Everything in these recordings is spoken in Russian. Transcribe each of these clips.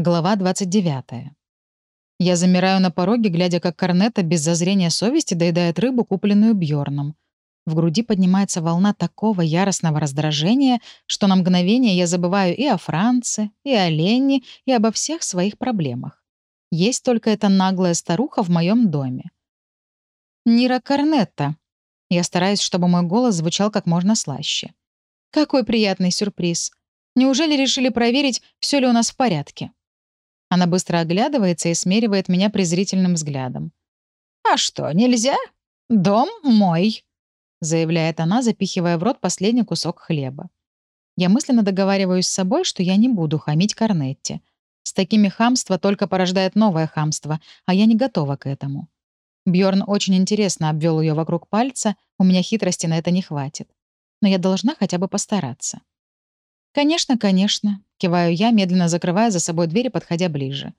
Глава 29. Я замираю на пороге, глядя, как Корнета без зазрения совести доедает рыбу, купленную Бьорном. В груди поднимается волна такого яростного раздражения, что на мгновение я забываю и о Франце, и о Ленне, и обо всех своих проблемах. Есть только эта наглая старуха в моем доме. Нира Корнетта. Я стараюсь, чтобы мой голос звучал как можно слаще. Какой приятный сюрприз. Неужели решили проверить, все ли у нас в порядке? Она быстро оглядывается и смеривает меня презрительным взглядом. «А что, нельзя? Дом мой», — заявляет она, запихивая в рот последний кусок хлеба. Я мысленно договариваюсь с собой, что я не буду хамить Корнетти. С такими хамство только порождает новое хамство, а я не готова к этому. Бьорн очень интересно обвел ее вокруг пальца, у меня хитрости на это не хватит. Но я должна хотя бы постараться. «Конечно, конечно», — киваю я, медленно закрывая за собой дверь и подходя ближе.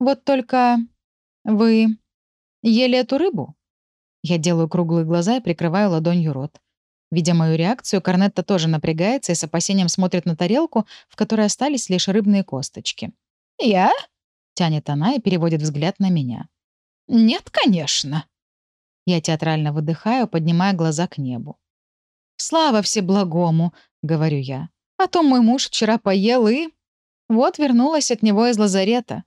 «Вот только... вы... ели эту рыбу?» Я делаю круглые глаза и прикрываю ладонью рот. Видя мою реакцию, Корнетта тоже напрягается и с опасением смотрит на тарелку, в которой остались лишь рыбные косточки. «Я?» — тянет она и переводит взгляд на меня. «Нет, конечно». Я театрально выдыхаю, поднимая глаза к небу. «Слава Всеблагому!» — говорю я. А то мой муж вчера поел и... Вот вернулась от него из лазарета.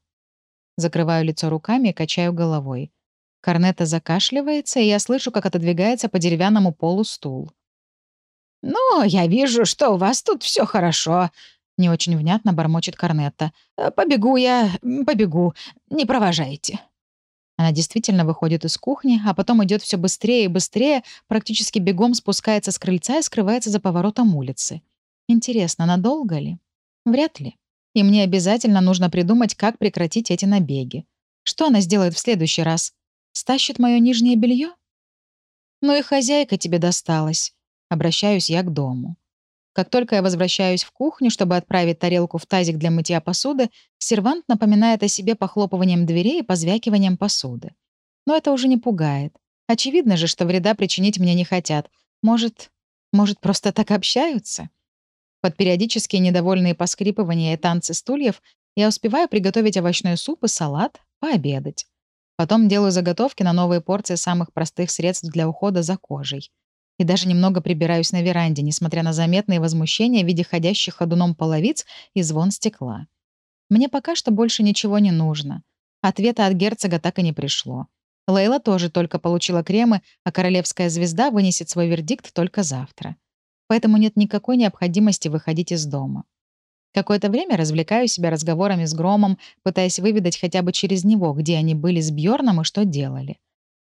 Закрываю лицо руками и качаю головой. Корнета закашливается, и я слышу, как отодвигается по деревянному полу стул. «Ну, я вижу, что у вас тут все хорошо», — не очень внятно бормочет Корнетта. «Побегу я, побегу. Не провожайте». Она действительно выходит из кухни, а потом идет все быстрее и быстрее, практически бегом спускается с крыльца и скрывается за поворотом улицы. Интересно, надолго ли? Вряд ли. И мне обязательно нужно придумать, как прекратить эти набеги. Что она сделает в следующий раз? Стащит мое нижнее белье? Ну и хозяйка тебе досталась. Обращаюсь я к дому. Как только я возвращаюсь в кухню, чтобы отправить тарелку в тазик для мытья посуды, сервант напоминает о себе похлопыванием дверей и позвякиванием посуды. Но это уже не пугает. Очевидно же, что вреда причинить мне не хотят. Может, может, просто так общаются? Под периодические недовольные поскрипывания и танцы стульев я успеваю приготовить овощной суп и салат, пообедать. Потом делаю заготовки на новые порции самых простых средств для ухода за кожей. И даже немного прибираюсь на веранде, несмотря на заметные возмущения в виде ходящих ходуном половиц и звон стекла. Мне пока что больше ничего не нужно. Ответа от герцога так и не пришло. Лейла тоже только получила кремы, а королевская звезда вынесет свой вердикт только завтра поэтому нет никакой необходимости выходить из дома. Какое-то время развлекаю себя разговорами с Громом, пытаясь выведать хотя бы через него, где они были с Бьорном и что делали.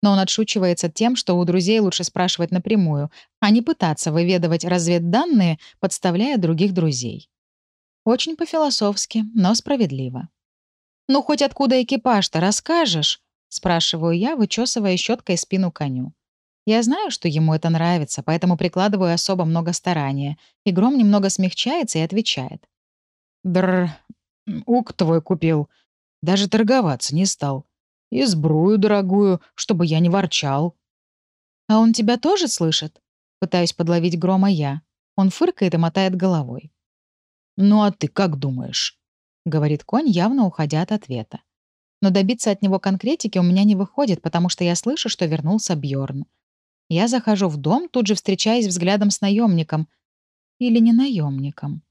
Но он отшучивается тем, что у друзей лучше спрашивать напрямую, а не пытаться выведывать разведданные, подставляя других друзей. Очень по-философски, но справедливо. «Ну, хоть откуда экипаж-то расскажешь?» — спрашиваю я, вычесывая щеткой спину коню. Я знаю, что ему это нравится, поэтому прикладываю особо много старания. И Гром немного смягчается и отвечает. «Др... ук твой купил. Даже торговаться не стал. И сбрую дорогую, чтобы я не ворчал». «А он тебя тоже слышит?» Пытаюсь подловить Грома я. Он фыркает и мотает головой. «Ну а ты как думаешь?» — говорит конь, явно уходя от ответа. Но добиться от него конкретики у меня не выходит, потому что я слышу, что вернулся Бьорн. Я захожу в дом, тут же встречаясь взглядом с наемником. Или не наемником.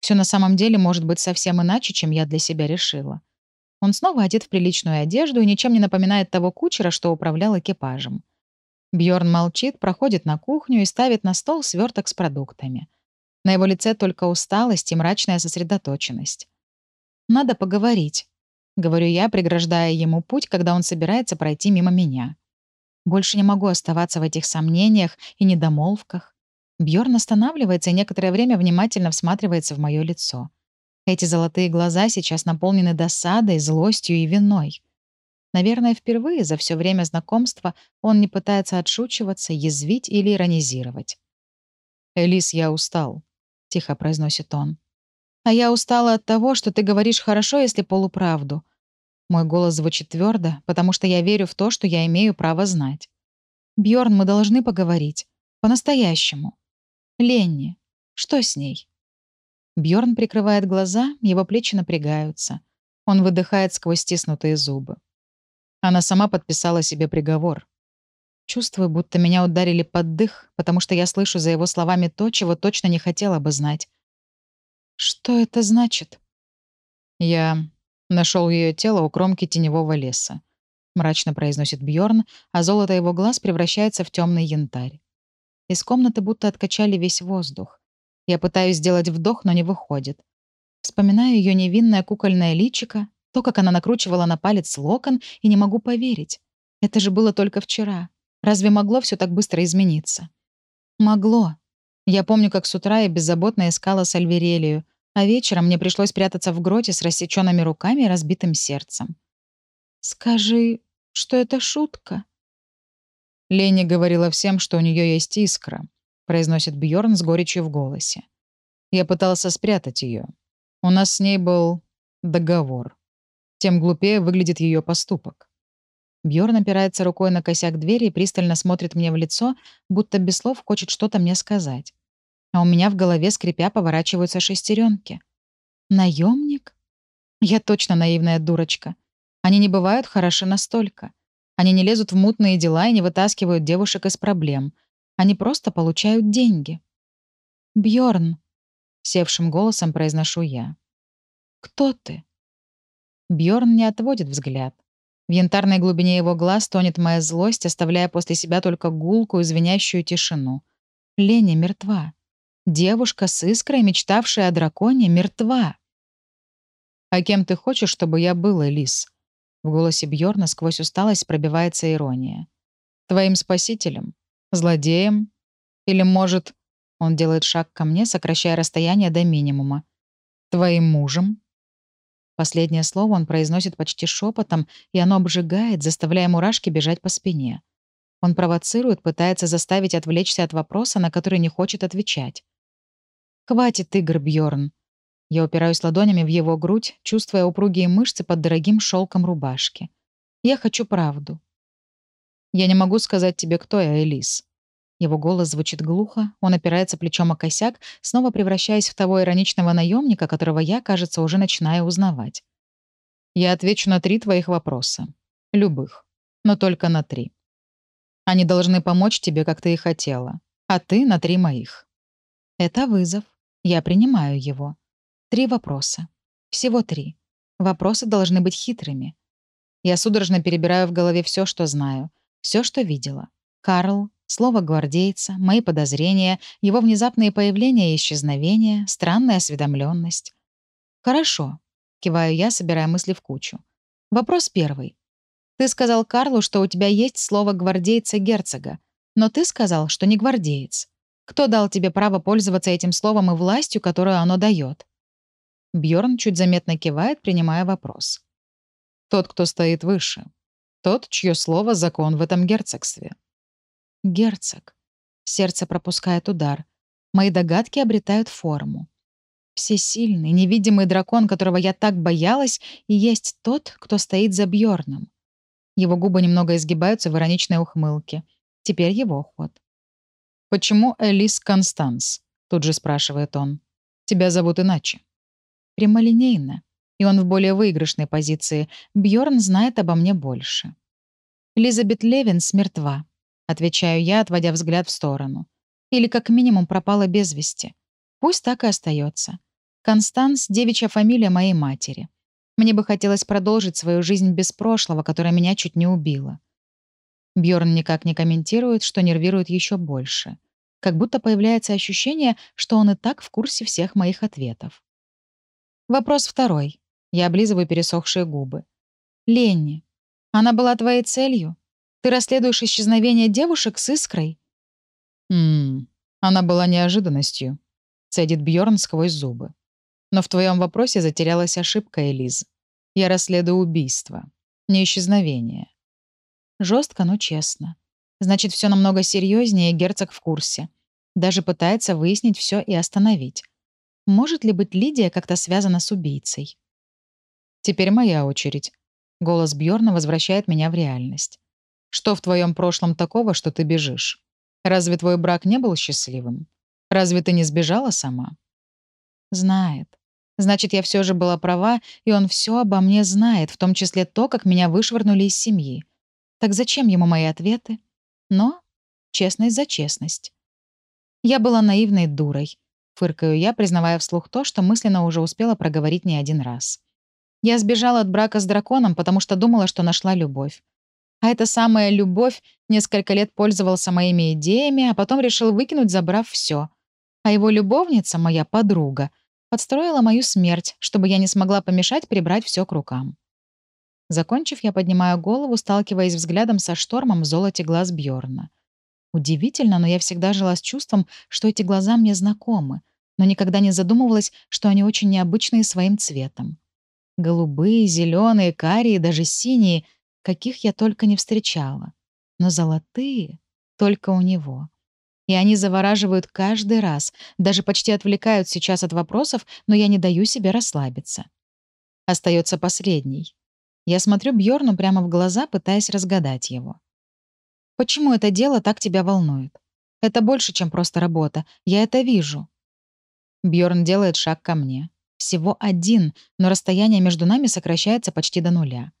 Все на самом деле может быть совсем иначе, чем я для себя решила. Он снова одет в приличную одежду и ничем не напоминает того кучера, что управлял экипажем. Бьорн молчит, проходит на кухню и ставит на стол сверток с продуктами. На его лице только усталость и мрачная сосредоточенность. «Надо поговорить», — говорю я, преграждая ему путь, когда он собирается пройти мимо меня. Больше не могу оставаться в этих сомнениях и недомолвках. Бьорн останавливается и некоторое время внимательно всматривается в мое лицо. Эти золотые глаза сейчас наполнены досадой, злостью и виной. Наверное, впервые за все время знакомства он не пытается отшучиваться, язвить или иронизировать. «Элис, я устал», — тихо произносит он. «А я устала от того, что ты говоришь хорошо, если полуправду. Мой голос звучит твердо, потому что я верю в то, что я имею право знать. Бьорн, мы должны поговорить. По-настоящему. Ленни. Что с ней? Бьорн прикрывает глаза, его плечи напрягаются. Он выдыхает сквозь стиснутые зубы. Она сама подписала себе приговор. Чувствую, будто меня ударили под дых, потому что я слышу за его словами то, чего точно не хотела бы знать. Что это значит? Я нашел ее тело у кромки теневого леса. Мрачно произносит Бьорн, а золото его глаз превращается в темный янтарь. Из комнаты будто откачали весь воздух. Я пытаюсь сделать вдох, но не выходит. Вспоминаю ее невинное кукольное личико, то, как она накручивала на палец локон, и не могу поверить. Это же было только вчера. Разве могло все так быстро измениться? Могло. Я помню, как с утра я беззаботно искала Сальверелию, а вечером мне пришлось прятаться в гроте с рассеченными руками и разбитым сердцем. «Скажи, что это шутка?» Лени говорила всем, что у нее есть искра, произносит Бьорн с горечью в голосе. Я пытался спрятать ее. У нас с ней был договор. Тем глупее выглядит ее поступок. Бьорн опирается рукой на косяк двери и пристально смотрит мне в лицо, будто без слов хочет что-то мне сказать. А у меня в голове, скрипя, поворачиваются шестеренки. Наемник? Я точно наивная дурочка. Они не бывают хороши настолько. Они не лезут в мутные дела и не вытаскивают девушек из проблем. Они просто получают деньги. Бьорн, севшим голосом произношу я. Кто ты? Бьорн не отводит взгляд. В янтарной глубине его глаз тонет моя злость, оставляя после себя только гулкую, звенящую тишину. Леня мертва. Девушка с искрой, мечтавшая о драконе, мертва. «А кем ты хочешь, чтобы я был, Элис?» В голосе Бьорна сквозь усталость пробивается ирония. «Твоим спасителем? Злодеем? Или, может...» Он делает шаг ко мне, сокращая расстояние до минимума. «Твоим мужем?» Последнее слово он произносит почти шепотом, и оно обжигает, заставляя мурашки бежать по спине. Он провоцирует, пытается заставить отвлечься от вопроса, на который не хочет отвечать. «Хватит игр, Бьорн. Я упираюсь ладонями в его грудь, чувствуя упругие мышцы под дорогим шелком рубашки. Я хочу правду. Я не могу сказать тебе, кто я, Элис. Его голос звучит глухо, он опирается плечом о косяк, снова превращаясь в того ироничного наемника, которого я, кажется, уже начинаю узнавать. Я отвечу на три твоих вопроса. Любых. Но только на три. Они должны помочь тебе, как ты и хотела. А ты на три моих. Это вызов. Я принимаю его. Три вопроса. Всего три. Вопросы должны быть хитрыми. Я судорожно перебираю в голове все, что знаю, все, что видела. Карл, слово гвардейца, мои подозрения, его внезапные появления и исчезновения, странная осведомленность. «Хорошо», — киваю я, собирая мысли в кучу. Вопрос первый. Ты сказал Карлу, что у тебя есть слово гвардейца-герцога, но ты сказал, что не гвардеец. Кто дал тебе право пользоваться этим словом и властью, которую оно дает? Бьорн чуть заметно кивает, принимая вопрос. Тот, кто стоит выше. Тот, чье слово — закон в этом герцогстве. Герцог. Сердце пропускает удар. Мои догадки обретают форму. Всесильный, невидимый дракон, которого я так боялась, и есть тот, кто стоит за Бьорном. Его губы немного изгибаются в ироничной ухмылке. Теперь его ход. «Почему Элис Констанс?» — тут же спрашивает он. «Тебя зовут иначе» прямолинейно, и он в более выигрышной позиции. Бьорн знает обо мне больше. Элизабет Левинс мертва, отвечаю я, отводя взгляд в сторону. Или как минимум пропала без вести. Пусть так и остается. Констанс — девичья фамилия моей матери. Мне бы хотелось продолжить свою жизнь без прошлого, которое меня чуть не убило. Бьорн никак не комментирует, что нервирует еще больше. Как будто появляется ощущение, что он и так в курсе всех моих ответов. Вопрос второй. Я облизываю пересохшие губы. Ленни, она была твоей целью? Ты расследуешь исчезновение девушек с искрой? Ммм, она была неожиданностью, цедит Бьорн сквозь зубы. Но в твоем вопросе затерялась ошибка, Элиз. Я расследую убийство, не исчезновение. Жестко, но честно. Значит, все намного серьезнее, герцог в курсе. Даже пытается выяснить все и остановить. Может ли быть Лидия как-то связана с убийцей? Теперь моя очередь. Голос Бьорна возвращает меня в реальность. Что в твоем прошлом такого, что ты бежишь? Разве твой брак не был счастливым? Разве ты не сбежала сама? Знает. Значит, я все же была права, и он все обо мне знает, в том числе то, как меня вышвырнули из семьи. Так зачем ему мои ответы? Но честность за честность. Я была наивной дурой. Фыркаю я, признавая вслух то, что мысленно уже успела проговорить не один раз. Я сбежала от брака с драконом, потому что думала, что нашла любовь. А эта самая любовь несколько лет пользовался моими идеями, а потом решил выкинуть, забрав все. А его любовница, моя подруга, подстроила мою смерть, чтобы я не смогла помешать прибрать все к рукам. Закончив, я поднимаю голову, сталкиваясь взглядом со штормом в золоте глаз Бьорна. Удивительно, но я всегда жила с чувством, что эти глаза мне знакомы, но никогда не задумывалась, что они очень необычные своим цветом. Голубые, зеленые, карие, даже синие, каких я только не встречала. Но золотые только у него. И они завораживают каждый раз, даже почти отвлекают сейчас от вопросов, но я не даю себе расслабиться. Остается последний. Я смотрю Бьорну прямо в глаза, пытаясь разгадать его. Почему это дело так тебя волнует? Это больше, чем просто работа. Я это вижу. Бьорн делает шаг ко мне. Всего один, но расстояние между нами сокращается почти до нуля.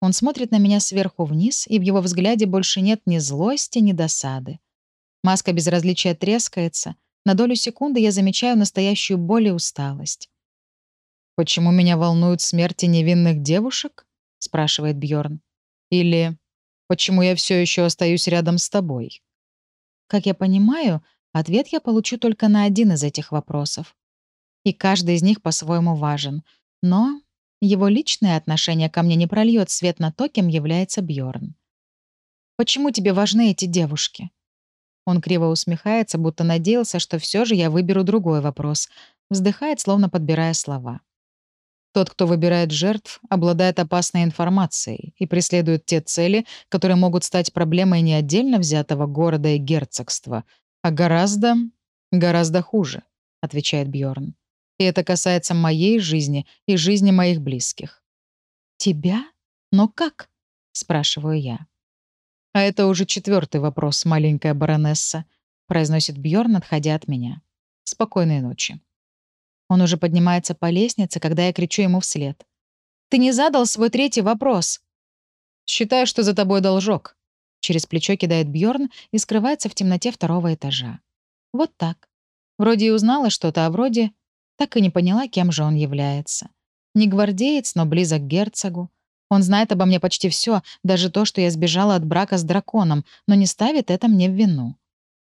Он смотрит на меня сверху вниз, и в его взгляде больше нет ни злости, ни досады. Маска безразличия трескается. На долю секунды я замечаю настоящую боль и усталость. «Почему меня волнуют смерти невинных девушек?» — спрашивает Бьорн. «Или почему я все еще остаюсь рядом с тобой?» Как я понимаю, ответ я получу только на один из этих вопросов. И каждый из них по-своему важен. Но его личное отношение ко мне не прольет свет на то, кем является Бьорн. «Почему тебе важны эти девушки?» Он криво усмехается, будто надеялся, что все же я выберу другой вопрос. Вздыхает, словно подбирая слова. Тот, кто выбирает жертв, обладает опасной информацией и преследует те цели, которые могут стать проблемой не отдельно взятого города и герцогства, а гораздо, гораздо хуже, отвечает Бьорн. И это касается моей жизни и жизни моих близких. Тебя? Но как? спрашиваю я. А это уже четвертый вопрос, маленькая баронесса, произносит Бьорн, отходя от меня. Спокойной ночи. Он уже поднимается по лестнице, когда я кричу ему вслед. «Ты не задал свой третий вопрос!» «Считаю, что за тобой должок», — через плечо кидает Бьорн и скрывается в темноте второго этажа. Вот так. Вроде и узнала что-то, а вроде так и не поняла, кем же он является. Не гвардеец, но близок к герцогу. Он знает обо мне почти все, даже то, что я сбежала от брака с драконом, но не ставит это мне в вину.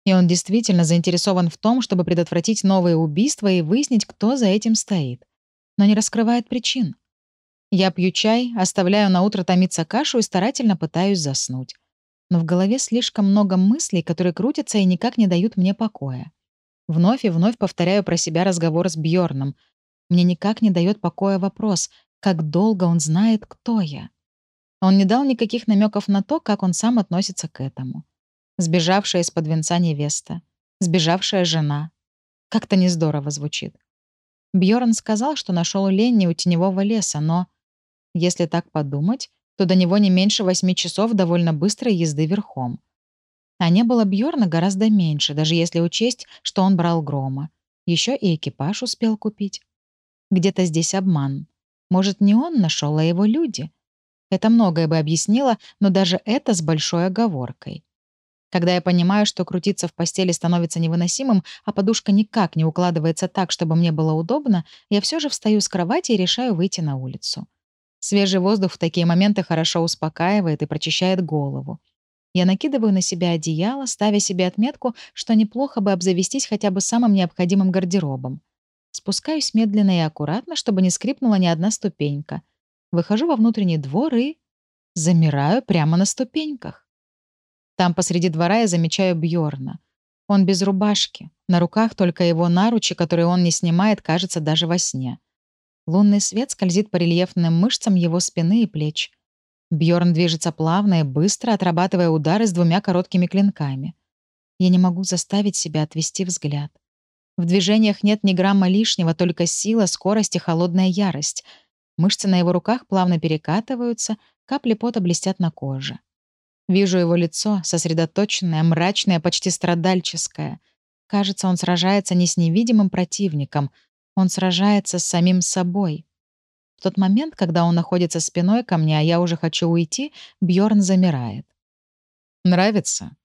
И он действительно заинтересован в том, чтобы предотвратить новые убийства и выяснить, кто за этим стоит. Но не раскрывает причин. Я пью чай, оставляю на утро томиться кашу и старательно пытаюсь заснуть. Но в голове слишком много мыслей, которые крутятся и никак не дают мне покоя. Вновь и вновь повторяю про себя разговор с Бьорном. Мне никак не дает покоя вопрос, как долго он знает, кто я. Он не дал никаких намеков на то, как он сам относится к этому сбежавшая из-под венца невеста, сбежавшая жена. Как-то не здорово звучит. Бьорн сказал, что нашел Ленни у теневого леса, но, если так подумать, то до него не меньше восьми часов довольно быстрой езды верхом. А не было Бьорна гораздо меньше, даже если учесть, что он брал грома. Еще и экипаж успел купить. Где-то здесь обман. Может, не он нашел, а его люди. Это многое бы объяснило, но даже это с большой оговоркой. Когда я понимаю, что крутиться в постели становится невыносимым, а подушка никак не укладывается так, чтобы мне было удобно, я все же встаю с кровати и решаю выйти на улицу. Свежий воздух в такие моменты хорошо успокаивает и прочищает голову. Я накидываю на себя одеяло, ставя себе отметку, что неплохо бы обзавестись хотя бы самым необходимым гардеробом. Спускаюсь медленно и аккуратно, чтобы не скрипнула ни одна ступенька. Выхожу во внутренний двор и... Замираю прямо на ступеньках. Там посреди двора я замечаю Бьорна. Он без рубашки. На руках только его наручи, которые он не снимает, кажется, даже во сне. Лунный свет скользит по рельефным мышцам его спины и плеч. Бьорн движется плавно и быстро, отрабатывая удары с двумя короткими клинками. Я не могу заставить себя отвести взгляд. В движениях нет ни грамма лишнего, только сила, скорость и холодная ярость. Мышцы на его руках плавно перекатываются, капли пота блестят на коже. Вижу его лицо, сосредоточенное, мрачное, почти страдальческое. Кажется, он сражается не с невидимым противником, Он сражается с самим собой. В тот момент, когда он находится спиной ко мне, а я уже хочу уйти, Бьорн замирает. Нравится?